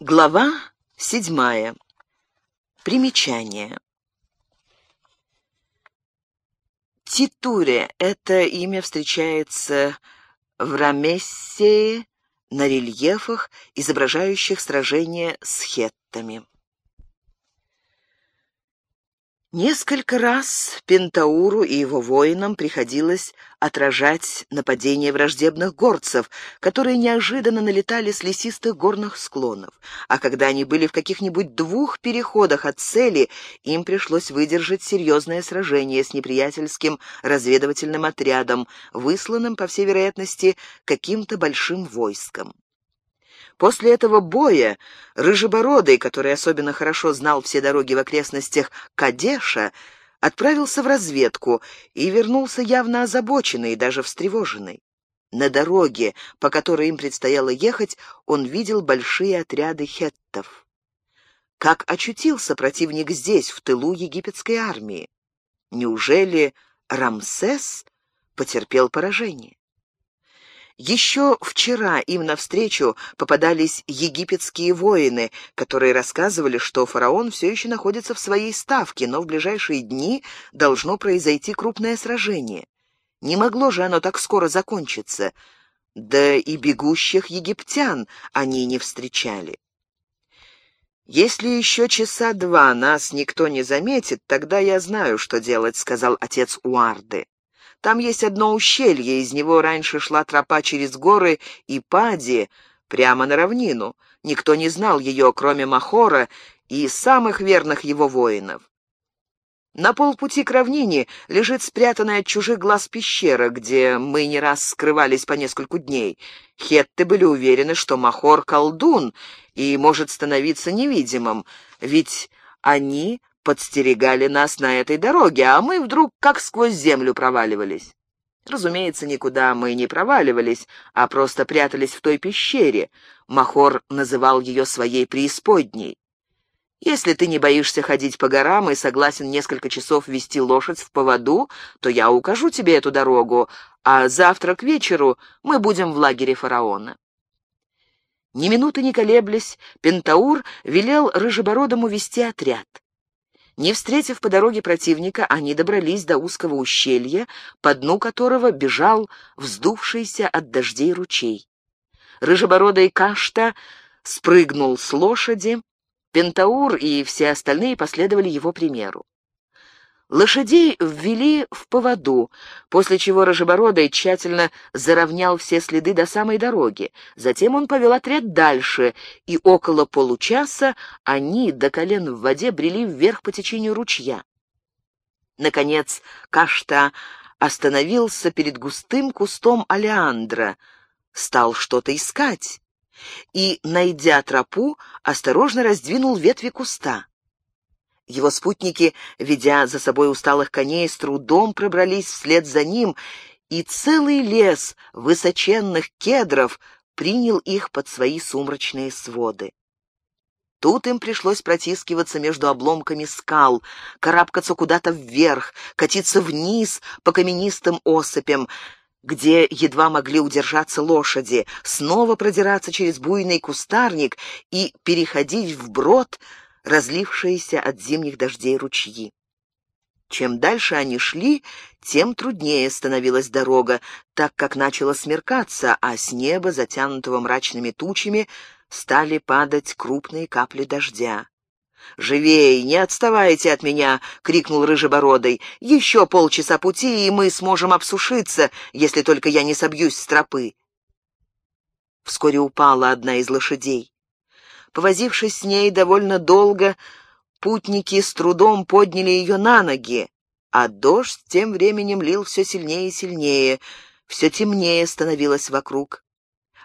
Глава седьмая. Примечание. Титуре — это имя встречается в Рамессее на рельефах, изображающих сражение с хеттами. Несколько раз Пентауру и его воинам приходилось отражать нападения враждебных горцев, которые неожиданно налетали с лесистых горных склонов. А когда они были в каких-нибудь двух переходах от цели, им пришлось выдержать серьезное сражение с неприятельским разведывательным отрядом, высланным, по всей вероятности, каким-то большим войском. После этого боя Рыжебородый, который особенно хорошо знал все дороги в окрестностях Кадеша, отправился в разведку и вернулся явно озабоченный и даже встревоженный. На дороге, по которой им предстояло ехать, он видел большие отряды хеттов. Как очутился противник здесь, в тылу египетской армии? Неужели Рамсес потерпел поражение? Еще вчера им навстречу попадались египетские воины, которые рассказывали, что фараон все еще находится в своей ставке, но в ближайшие дни должно произойти крупное сражение. Не могло же оно так скоро закончиться, да и бегущих египтян они не встречали. «Если еще часа два нас никто не заметит, тогда я знаю, что делать», — сказал отец Уарды. Там есть одно ущелье, из него раньше шла тропа через горы и пади прямо на равнину. Никто не знал ее, кроме Махора и самых верных его воинов. На полпути к равнине лежит спрятанная от чужих глаз пещера, где мы не раз скрывались по нескольку дней. Хетты были уверены, что Махор — колдун и может становиться невидимым, ведь они подстерегали нас на этой дороге, а мы вдруг как сквозь землю проваливались. Разумеется, никуда мы не проваливались, а просто прятались в той пещере. Махор называл ее своей преисподней. Если ты не боишься ходить по горам и согласен несколько часов вести лошадь в поводу, то я укажу тебе эту дорогу, а завтра к вечеру мы будем в лагере фараона». Ни минуты не колеблясь, Пентаур велел Рыжебородому вести отряд. Не встретив по дороге противника, они добрались до узкого ущелья, по дну которого бежал вздувшийся от дождей ручей. Рыжебородый Кашта спрыгнул с лошади, Пентаур и все остальные последовали его примеру. Лошадей ввели в поводу, после чего Рожебородый тщательно заровнял все следы до самой дороги. Затем он повел отряд дальше, и около получаса они до колен в воде брели вверх по течению ручья. Наконец Кашта остановился перед густым кустом алиандра, стал что-то искать и, найдя тропу, осторожно раздвинул ветви куста. Его спутники, ведя за собой усталых коней, с трудом пробрались вслед за ним, и целый лес высоченных кедров принял их под свои сумрачные своды. Тут им пришлось протискиваться между обломками скал, карабкаться куда-то вверх, катиться вниз по каменистым осыпям, где едва могли удержаться лошади, снова продираться через буйный кустарник и переходить вброд, разлившиеся от зимних дождей ручьи. Чем дальше они шли, тем труднее становилась дорога, так как начало смеркаться, а с неба, затянутого мрачными тучами, стали падать крупные капли дождя. «Живей, не отставайте от меня!» — крикнул Рыжебородый. «Еще полчаса пути, и мы сможем обсушиться, если только я не собьюсь с тропы». Вскоре упала одна из лошадей. Повозившись с ней довольно долго, путники с трудом подняли ее на ноги, а дождь тем временем лил все сильнее и сильнее, все темнее становилось вокруг.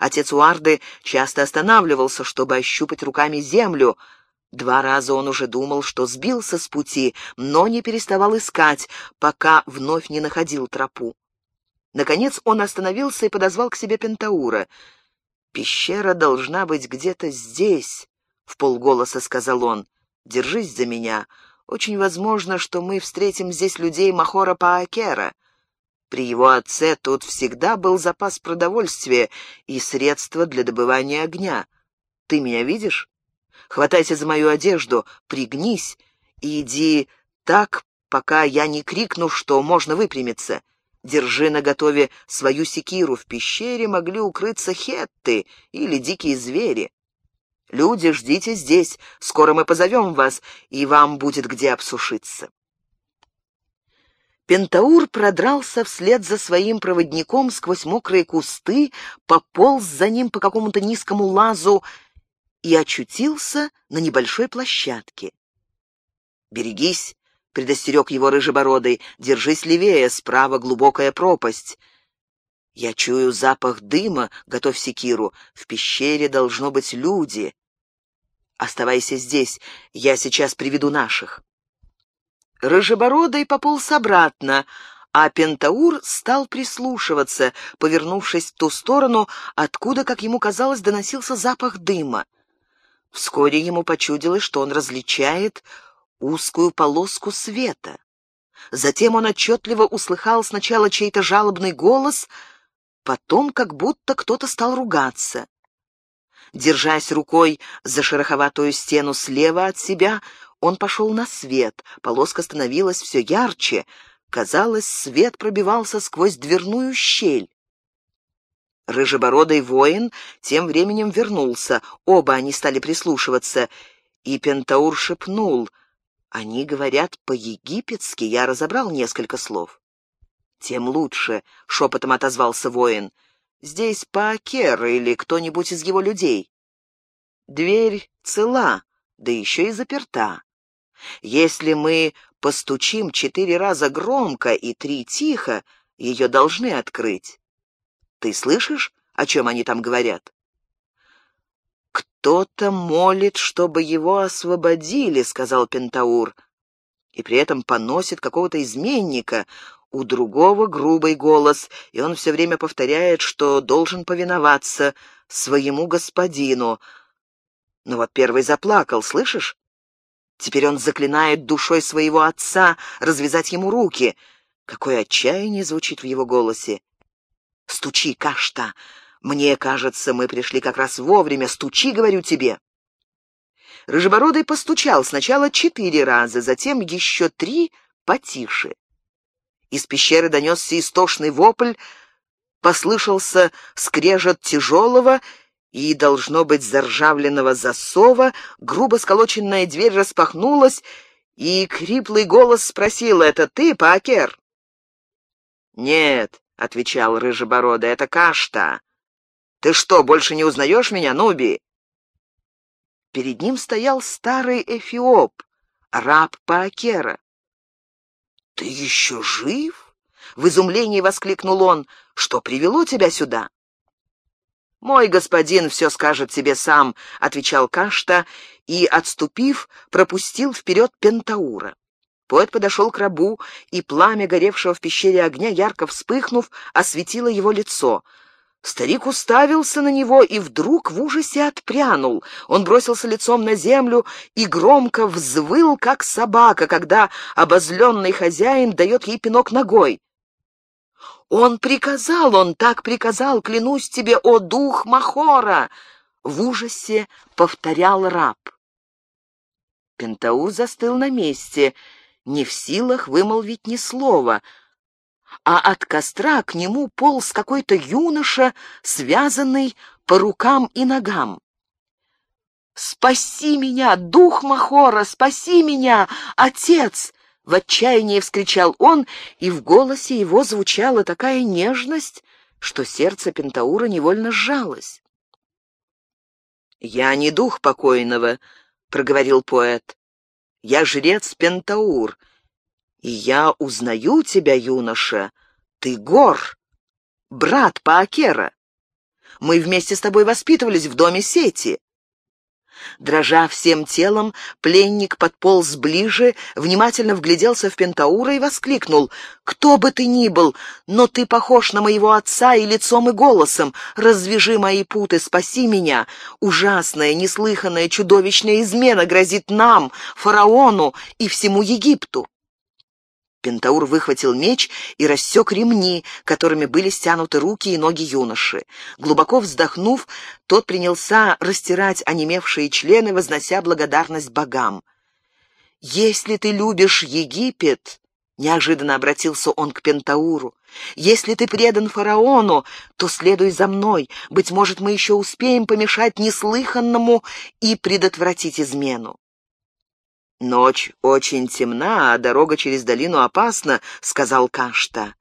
Отец Уарды часто останавливался, чтобы ощупать руками землю. Два раза он уже думал, что сбился с пути, но не переставал искать, пока вновь не находил тропу. Наконец он остановился и подозвал к себе Пентаура — «Пещера должна быть где-то здесь», — в полголоса сказал он. «Держись за меня. Очень возможно, что мы встретим здесь людей Махора Паакера. При его отце тут всегда был запас продовольствия и средства для добывания огня. Ты меня видишь? Хватайся за мою одежду, пригнись и иди так, пока я не крикну, что можно выпрямиться. Держи наготове свою секиру. В пещере могли укрыться хетты или дикие звери. Люди, ждите здесь, скоро мы позовем вас, и вам будет где обсушиться. Пентаур продрался вслед за своим проводником сквозь мокрые кусты, пополз за ним по какому-то низкому лазу и очутился на небольшой площадке. «Берегись!» — предостерег его рыжебородый. «Держись левее, справа глубокая пропасть». «Я чую запах дыма, готовь секиру. В пещере должно быть люди. Оставайся здесь, я сейчас приведу наших». Рыжебородый пополз обратно, а Пентаур стал прислушиваться, повернувшись в ту сторону, откуда, как ему казалось, доносился запах дыма. Вскоре ему почудилось, что он различает узкую полоску света. Затем он отчетливо услыхал сначала чей-то жалобный голос, потом как будто кто-то стал ругаться. Держась рукой за шероховатую стену слева от себя, он пошел на свет, полоска становилась все ярче. Казалось, свет пробивался сквозь дверную щель. Рыжебородый воин тем временем вернулся. Оба они стали прислушиваться, и Пентаур шепнул. «Они говорят по-египетски, я разобрал несколько слов». «Тем лучше», — шепотом отозвался воин. «Здесь Паакер или кто-нибудь из его людей». «Дверь цела, да еще и заперта. Если мы постучим четыре раза громко и три тихо, ее должны открыть. Ты слышишь, о чем они там говорят? «Кто-то молит, чтобы его освободили», — сказал Пентаур, «и при этом поносит какого-то изменника». У другого грубый голос, и он все время повторяет, что должен повиноваться своему господину. Ну вот первый заплакал, слышишь? Теперь он заклинает душой своего отца развязать ему руки. Какое отчаяние звучит в его голосе. «Стучи, Кашта! Мне кажется, мы пришли как раз вовремя. Стучи, говорю тебе!» Рыжебородый постучал сначала четыре раза, затем еще три потише. Из пещеры донесся истошный вопль, послышался скрежет тяжелого и, должно быть, заржавленного засова, грубо сколоченная дверь распахнулась, и криплый голос спросил, «Это ты, Пакер?» «Нет», — отвечал Рыжебородый, — «это Кашта. Ты что, больше не узнаешь меня, Нуби?» Перед ним стоял старый эфиоп, раб Паакера. «Ты еще жив?» — в изумлении воскликнул он. «Что привело тебя сюда?» «Мой господин все скажет тебе сам», — отвечал Кашта и, отступив, пропустил вперед Пентаура. Поэт подошел к рабу, и пламя горевшего в пещере огня, ярко вспыхнув, осветило его лицо. Старик уставился на него и вдруг в ужасе отпрянул. Он бросился лицом на землю и громко взвыл, как собака, когда обозленный хозяин дает ей пинок ногой. Он приказал, он так приказал, клянусь тебе, о дух Махора!» В ужасе повторял раб. Пентаур застыл на месте, не в силах вымолвить ни слова, а от костра к нему полз какой-то юноша, связанный по рукам и ногам. «Спаси меня, дух Махора, спаси меня, отец!» В отчаянии вскричал он, и в голосе его звучала такая нежность, что сердце Пентаура невольно сжалось. «Я не дух покойного», — проговорил поэт. «Я жрец Пентаур, и я узнаю тебя, юноша. Ты Гор, брат Паакера. Мы вместе с тобой воспитывались в доме Сети. Дрожа всем телом, пленник подполз ближе, внимательно вгляделся в Пентаура и воскликнул. «Кто бы ты ни был, но ты похож на моего отца и лицом, и голосом. Развяжи мои путы, спаси меня. Ужасная, неслыханная, чудовищная измена грозит нам, фараону и всему Египту». Пентаур выхватил меч и рассек ремни, которыми были стянуты руки и ноги юноши. Глубоко вздохнув, тот принялся растирать онемевшие члены, вознося благодарность богам. «Если ты любишь Египет, — неожиданно обратился он к Пентауру, — если ты предан фараону, то следуй за мной. Быть может, мы еще успеем помешать неслыханному и предотвратить измену. «Ночь очень темна, а дорога через долину опасна», — сказал Кашта.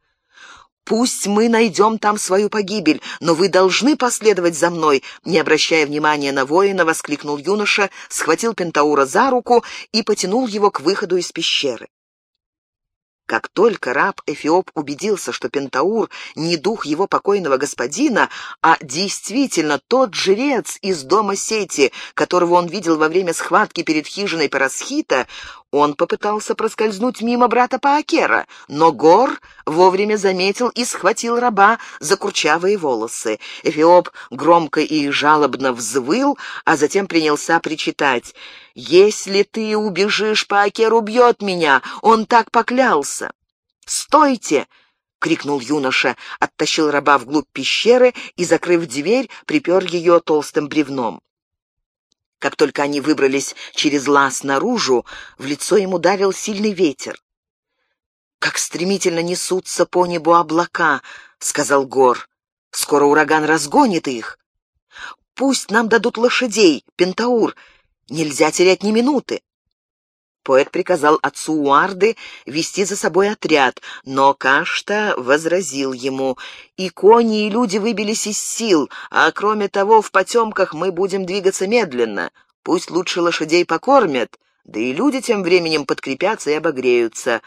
«Пусть мы найдем там свою погибель, но вы должны последовать за мной», не обращая внимания на воина, воскликнул юноша, схватил Пентаура за руку и потянул его к выходу из пещеры. Как только раб Эфиоп убедился, что Пентаур не дух его покойного господина, а действительно тот жрец из дома Сети, которого он видел во время схватки перед хижиной Парасхита, он попытался проскользнуть мимо брата Паакера, но Гор вовремя заметил и схватил раба за курчавые волосы. Эфиоп громко и жалобно взвыл, а затем принялся причитать. «Если ты убежишь, Паакер убьет меня, он так поклялся!» «Стойте!» — крикнул юноша, оттащил раба вглубь пещеры и, закрыв дверь, припер ее толстым бревном. Как только они выбрались через лаз наружу, в лицо ему ударил сильный ветер. «Как стремительно несутся по небу облака», — сказал Гор. «Скоро ураган разгонит их. Пусть нам дадут лошадей, Пентаур. Нельзя терять ни минуты». Поэт приказал отцу Уарды вести за собой отряд, но Кашта возразил ему, «И кони, и люди выбились из сил, а кроме того, в потемках мы будем двигаться медленно. Пусть лучше лошадей покормят, да и люди тем временем подкрепятся и обогреются.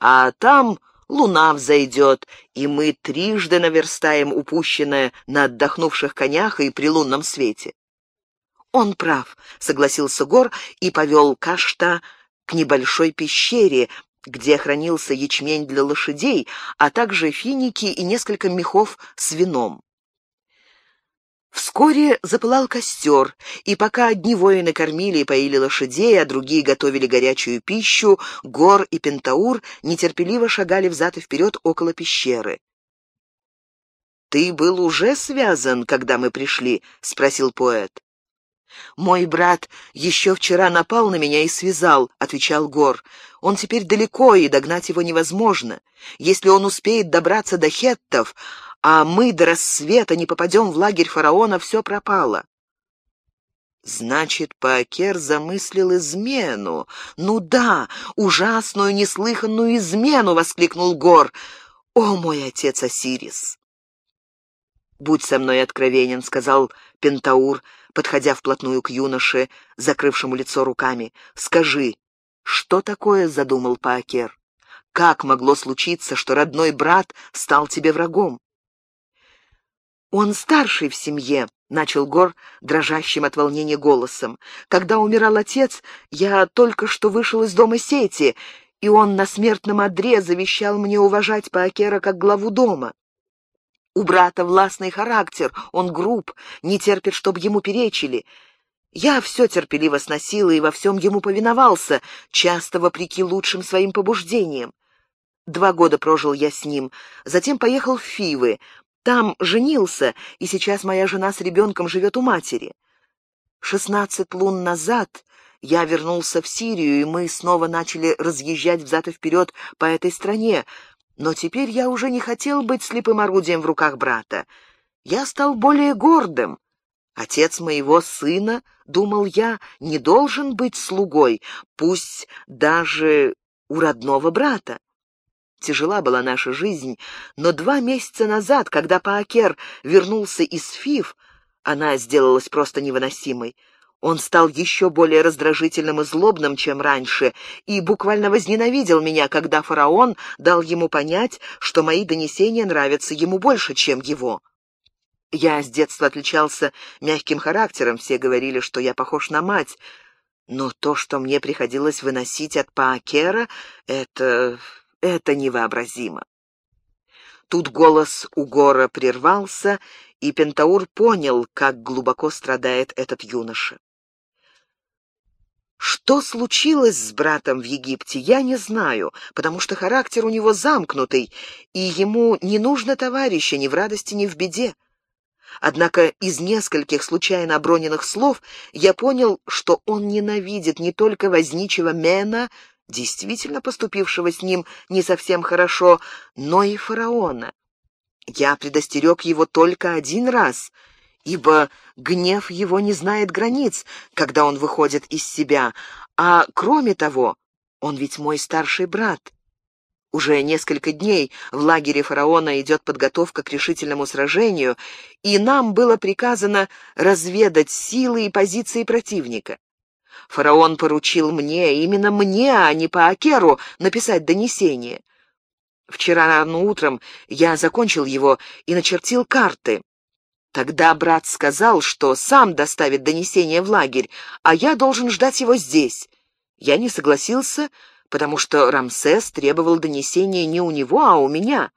А там луна взойдет, и мы трижды наверстаем упущенное на отдохнувших конях и при лунном свете». «Он прав», — согласился Гор и повел Кашта к небольшой пещере, где хранился ячмень для лошадей, а также финики и несколько мехов с вином. Вскоре запылал костер, и пока одни воины кормили и поили лошадей, а другие готовили горячую пищу, Гор и Пентаур нетерпеливо шагали взад и вперед около пещеры. «Ты был уже связан, когда мы пришли?» — спросил поэт. «Мой брат еще вчера напал на меня и связал», — отвечал Гор. «Он теперь далеко, и догнать его невозможно. Если он успеет добраться до хеттов, а мы до рассвета не попадем в лагерь фараона, все пропало». «Значит, Паакер замыслил измену. Ну да, ужасную, неслыханную измену!» — воскликнул Гор. «О, мой отец Осирис!» «Будь со мной откровенен», — сказал Пентаур, подходя вплотную к юноше, закрывшему лицо руками. «Скажи, что такое задумал Паакер? Как могло случиться, что родной брат стал тебе врагом?» «Он старший в семье», — начал Гор дрожащим от волнения голосом. «Когда умирал отец, я только что вышел из дома сети, и он на смертном одре завещал мне уважать Паакера как главу дома. У брата властный характер, он груб, не терпит, чтобы ему перечили. Я все терпеливо сносила и во всем ему повиновался, часто вопреки лучшим своим побуждениям. Два года прожил я с ним, затем поехал в Фивы, там женился, и сейчас моя жена с ребенком живет у матери. Шестнадцать лун назад я вернулся в Сирию, и мы снова начали разъезжать взад и вперед по этой стране, но теперь я уже не хотел быть слепым орудием в руках брата. Я стал более гордым. Отец моего сына, думал я, не должен быть слугой, пусть даже у родного брата. Тяжела была наша жизнь, но два месяца назад, когда Паакер вернулся из Фив, она сделалась просто невыносимой. Он стал еще более раздражительным и злобным, чем раньше, и буквально возненавидел меня, когда фараон дал ему понять, что мои донесения нравятся ему больше, чем его. Я с детства отличался мягким характером, все говорили, что я похож на мать, но то, что мне приходилось выносить от Паакера, это... это невообразимо. Тут голос у Гора прервался, и Пентаур понял, как глубоко страдает этот юноша. Что случилось с братом в Египте, я не знаю, потому что характер у него замкнутый, и ему не нужно товарища ни в радости, ни в беде. Однако из нескольких случайно оброненных слов я понял, что он ненавидит не только возничего Мена, действительно поступившего с ним не совсем хорошо, но и фараона. Я предостерег его только один раз, ибо гнев его не знает границ, когда он выходит из себя, а кроме того, он ведь мой старший брат. Уже несколько дней в лагере фараона идет подготовка к решительному сражению, и нам было приказано разведать силы и позиции противника. Фараон поручил мне, именно мне, а не по Акеру, написать донесение. Вчера рано утром я закончил его и начертил карты. Тогда брат сказал, что сам доставит донесение в лагерь, а я должен ждать его здесь. Я не согласился, потому что Рамсес требовал донесения не у него, а у меня.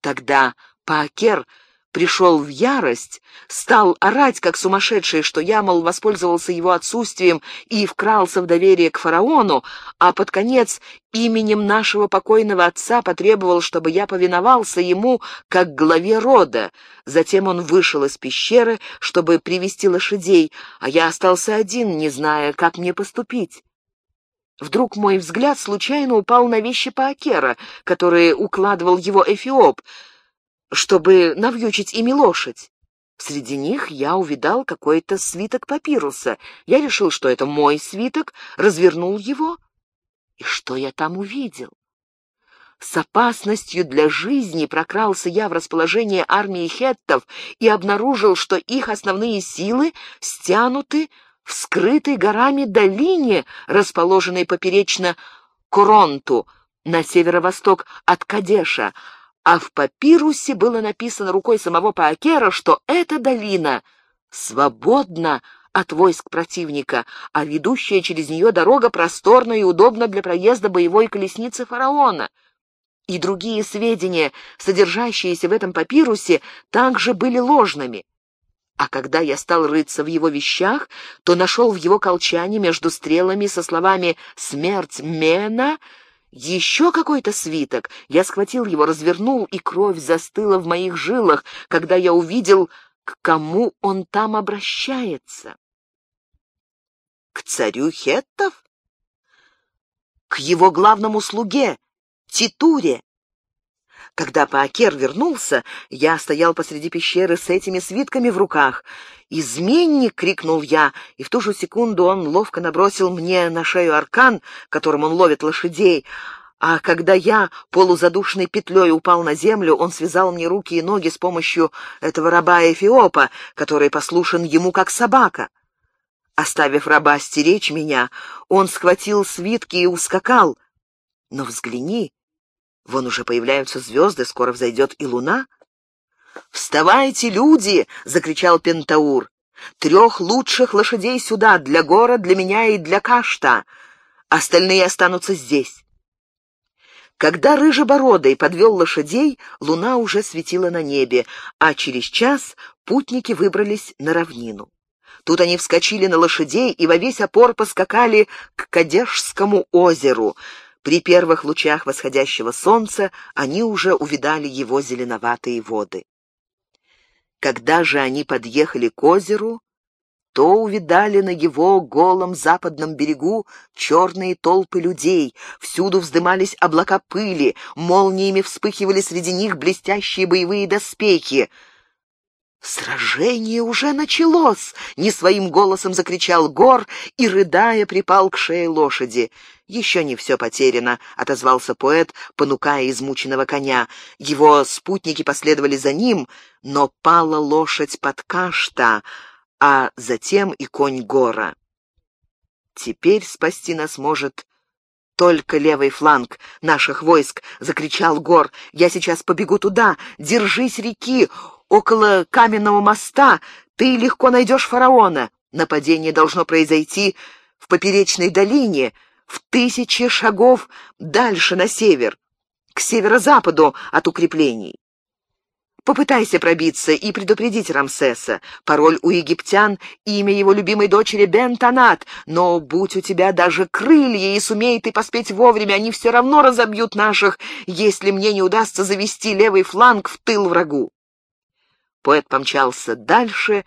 Тогда Паакер пришел в ярость, стал орать, как сумасшедший, что я, мол, воспользовался его отсутствием и вкрался в доверие к фараону, а под конец именем нашего покойного отца потребовал, чтобы я повиновался ему как главе рода. Затем он вышел из пещеры, чтобы привести лошадей, а я остался один, не зная, как мне поступить. Вдруг мой взгляд случайно упал на вещи Паакера, которые укладывал его Эфиоп, чтобы навьючить ими лошадь. Среди них я увидал какой-то свиток папируса. Я решил, что это мой свиток, развернул его. И что я там увидел? С опасностью для жизни прокрался я в расположение армии хеттов и обнаружил, что их основные силы стянуты в скрытой горами долине, расположенной поперечно Коронту, на северо-восток от Кадеша, а в папирусе было написано рукой самого Паакера, что эта долина свободна от войск противника, а ведущая через нее дорога просторна и удобна для проезда боевой колесницы фараона. И другие сведения, содержащиеся в этом папирусе, также были ложными. А когда я стал рыться в его вещах, то нашел в его колчане между стрелами со словами «Смерть Мена» еще какой-то свиток. Я схватил его, развернул, и кровь застыла в моих жилах, когда я увидел, к кому он там обращается. К царю Хеттов? К его главному слуге, Титуре. Когда Паакер вернулся, я стоял посреди пещеры с этими свитками в руках. «Изменник!» — крикнул я, и в ту же секунду он ловко набросил мне на шею аркан, которым он ловит лошадей, а когда я полузадушной петлей упал на землю, он связал мне руки и ноги с помощью этого раба Эфиопа, который послушен ему как собака. Оставив раба стеречь меня, он схватил свитки и ускакал. Но взгляни, Вон уже появляются звезды, скоро взойдет и луна. «Вставайте, люди!» — закричал Пентаур. «Трех лучших лошадей сюда, для гора, для меня и для Кашта. Остальные останутся здесь». Когда Рыжебородый подвел лошадей, луна уже светила на небе, а через час путники выбрались на равнину. Тут они вскочили на лошадей и во весь опор поскакали к Кадешскому озеру — при первых лучах восходящего солнца они уже увидали его зеленоватые воды. Когда же они подъехали к озеру, то увидали на его голом западном берегу черные толпы людей, всюду вздымались облака пыли, молниями вспыхивали среди них блестящие боевые доспехи. «Сражение уже началось!» — не своим голосом закричал Гор и, рыдая, припал к шее лошади. «Еще не все потеряно», — отозвался поэт, понукая измученного коня. Его спутники последовали за ним, но пала лошадь под кашта, а затем и конь гора. «Теперь спасти нас может только левый фланг наших войск», — закричал Гор. «Я сейчас побегу туда. Держись реки, около каменного моста. Ты легко найдешь фараона. Нападение должно произойти в поперечной долине» в тысячи шагов дальше на север, к северо-западу от укреплений. Попытайся пробиться и предупредить Рамсеса. Пароль у египтян — имя его любимой дочери Бентонат, но будь у тебя даже крылья, и сумей ты поспеть вовремя, они все равно разобьют наших, если мне не удастся завести левый фланг в тыл врагу. Поэт помчался дальше,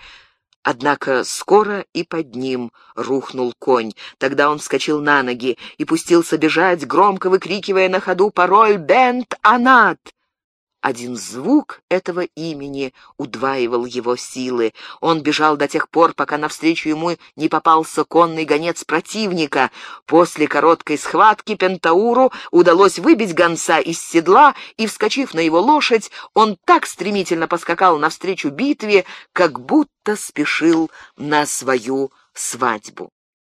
Однако скоро и под ним рухнул конь. Тогда он вскочил на ноги и пустился бежать, громко выкрикивая на ходу пароль «Бент Анат!». Один звук этого имени удваивал его силы. Он бежал до тех пор, пока навстречу ему не попался конный гонец противника. После короткой схватки Пентауру удалось выбить гонца из седла, и, вскочив на его лошадь, он так стремительно поскакал навстречу битве, как будто спешил на свою свадьбу.